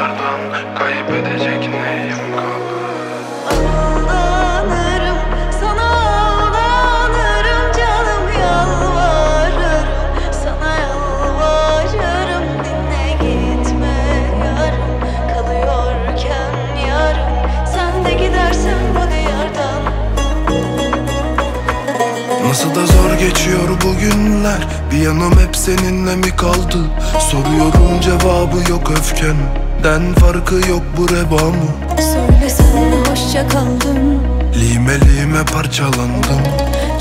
diyardan Kaybedecek neyim Aldanırım, sana aldanırım canım yalvarırım. Sana yalvarırım dinle gitme yarım. Kalıyorken yarım sen de gidersen bu diyardan. Nasıl da zor geçiyor bu günler? Bir yanım hep seninle mi kaldı? Soruyorum cevabı yok öfkenden Farkı yok bu reba mı Söylesene hoşça kaldım Lime lime parçalandım.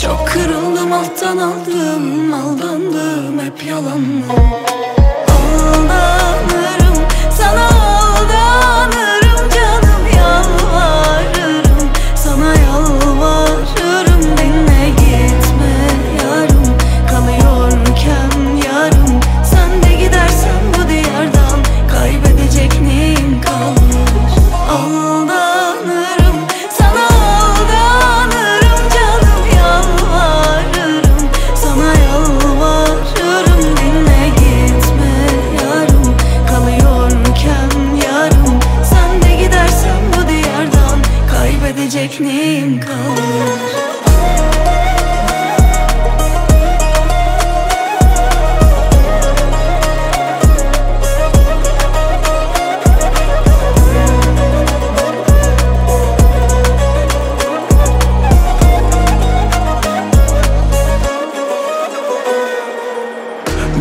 Çok kırıldım alttan aldım. Aldandım hep yalanlı Aldanırım Kaybedecek neyim kalır?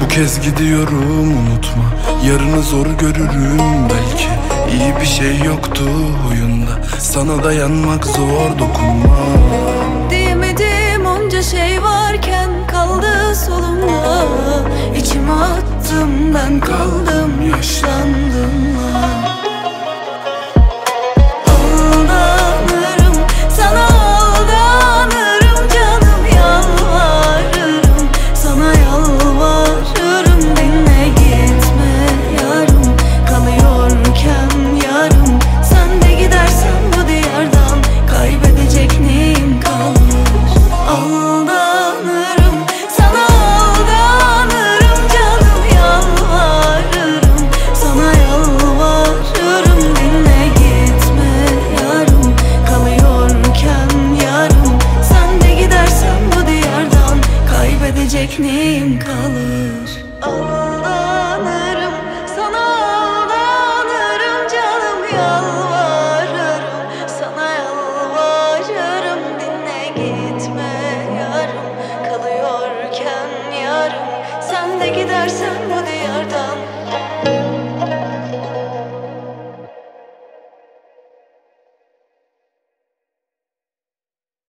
Bu kez gidiyorum unutma. Yarını zor görürüm belki İyi bir şey yoktu huyunda Sana dayanmak zor dokunma Diyemedim onca şey varken kaldı solumda. İçime attım ben kaldım yaşlandım gidersen bu diyardan